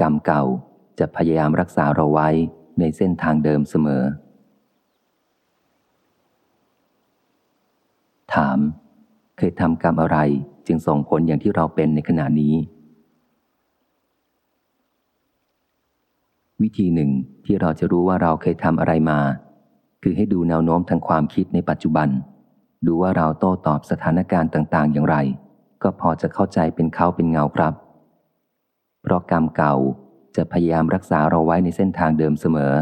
กรรมเก่าจะพยายามรักษาเราไว้ในเส้นทางเดิมเสมอ ถาม เคยทำกรรมอะไรจึงส่งผลอย่างที่เราเป็นในขณะนี้ วิธีหนึ่งที่เราจะรู้ว่าเราเคยทำอะไรมา คือให้ดูแนวโน้มทางความคิดในปัจจุบัน ดูว่าเราโต้ตอบสถานการณ์ต่าง ๆ อย่างไร ก็พอจะเข้าใจเป็นเขาเป็นเงาครับ เพราะกรรมเก่าจะพยายามรักษาเราไว้ในเส้นทางเดิมเสมอ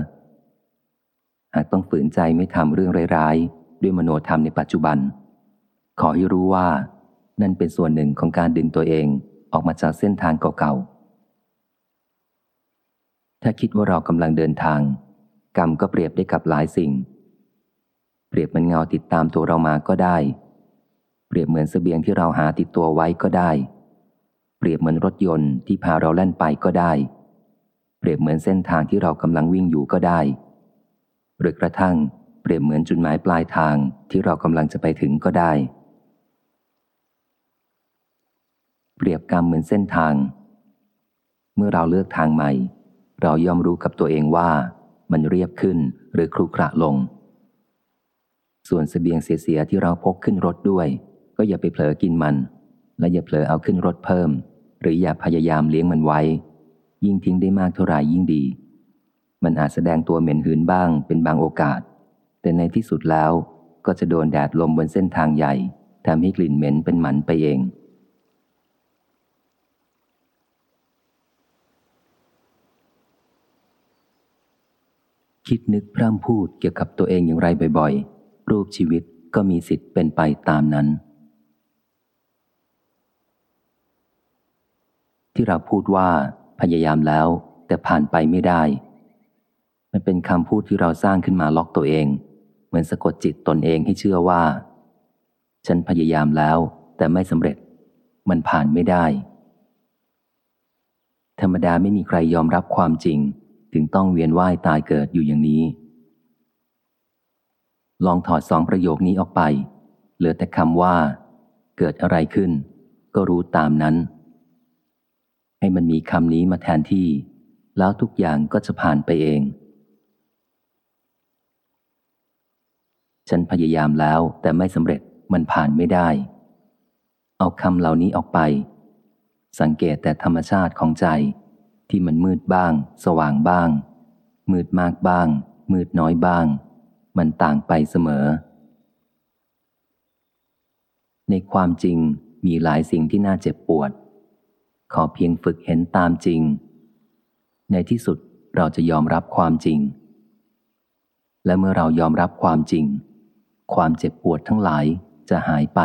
หากต้องฝืนใจไม่ทำเรื่องร้ายๆ ด้วยมโนธรรมในปัจจุบัน ขอให้รู้ว่า นั่นเป็นส่วนหนึ่งของการดึงตัวเองออกมาจากเส้นทางเก่าๆ ถ้าคิดว่าเรากำลังเดินทาง กรรมก็เปรียบได้กับหลายสิ่ง เปรียบเหมือนเงาติดตามตัวเรามาก็ได้ เปรียบเหมือนเสบียงที่เราหาติดตัวไว้ก็ได้ เปรียบเหมือนรถยนต์ที่พาเราแล่นไปก็ได้ เปรียบเหมือนเส้นทางที่เรากำลังวิ่งอยู่ก็ได้ หรือกระทั่งเปรียบเหมือนจุดหมายปลายทางที่เรากำลังจะไปถึงก็ได้ เปรียบกรรมเหมือนเส้นทาง เมื่อเราเลือกทางใหม่ เรายอมรู้กับตัวเองว่ามันเรียบขึ้นหรือครุขระลง ส่วนสเสบียงเสียๆที่เราพกขึ้นรถด้วย ก็อย่าไปเผลอกินมัน และอย่าเผลอเอาขึ้นรถเพิ่ม หรืออย่าพยายามเลี้ยงมันไว้ ยิ่งทิ้งได้มากเท่าไหร่ยิ่งดี มันอาจแสดงตัวเหม็นหืนบ้างเป็นบางโอกาส แต่ในที่สุดแล้วก็จะโดนแดดลมบนเส้นทางใหญ่ทำให้กลิ่นเหม็นเป็นหมันไปเอง คิดนึกพร่ำพูดเกี่ยวกับตัวเองอย่างไรบ่อย ๆ รูปชีวิตก็มีสิทธิ์เป็นไปตามนั้น ที่เราพูดว่าพยายามแล้ว แต่ผ่านไปไม่ได้ มันเป็นคำพูดที่เราสร้างขึ้นมาล็อกตัวเอง เหมือนสะกดจิตตนเองให้เชื่อว่า ฉันพยายามแล้ว แต่ไม่สำเร็จ มันผ่านไม่ได้ ธรรมดาไม่มีใครยอมรับความจริง ถึงต้องเวียนว่ายตายเกิดอยู่อย่างนี้ ลองถอดสองประโยคนี้ออกไป เหลือแต่คำว่า เกิดอะไรขึ้น ก็รู้ตามนั้น ให้มันมีคำนี้มาแทนที่ แล้วทุกอย่างก็จะผ่านไปเอง ฉันพยายามแล้วแต่ไม่สำเร็จมันผ่านไม่ได้ เอาคำเหล่านี้ออกไป สังเกตแต่ธรรมชาติของใจที่มันมืดบ้าง สว่างบ้าง มืดมากบ้าง มืดน้อยบ้าง มันต่างไปเสมอ ในความจริงมีหลายสิ่งที่น่าเจ็บปวด ขอเพียงฝึกเห็นตามจริง ในที่สุดเราจะยอมรับความจริง และเมื่อเรายอมรับความจริง ความเจ็บปวดทั้งหลายจะหายไป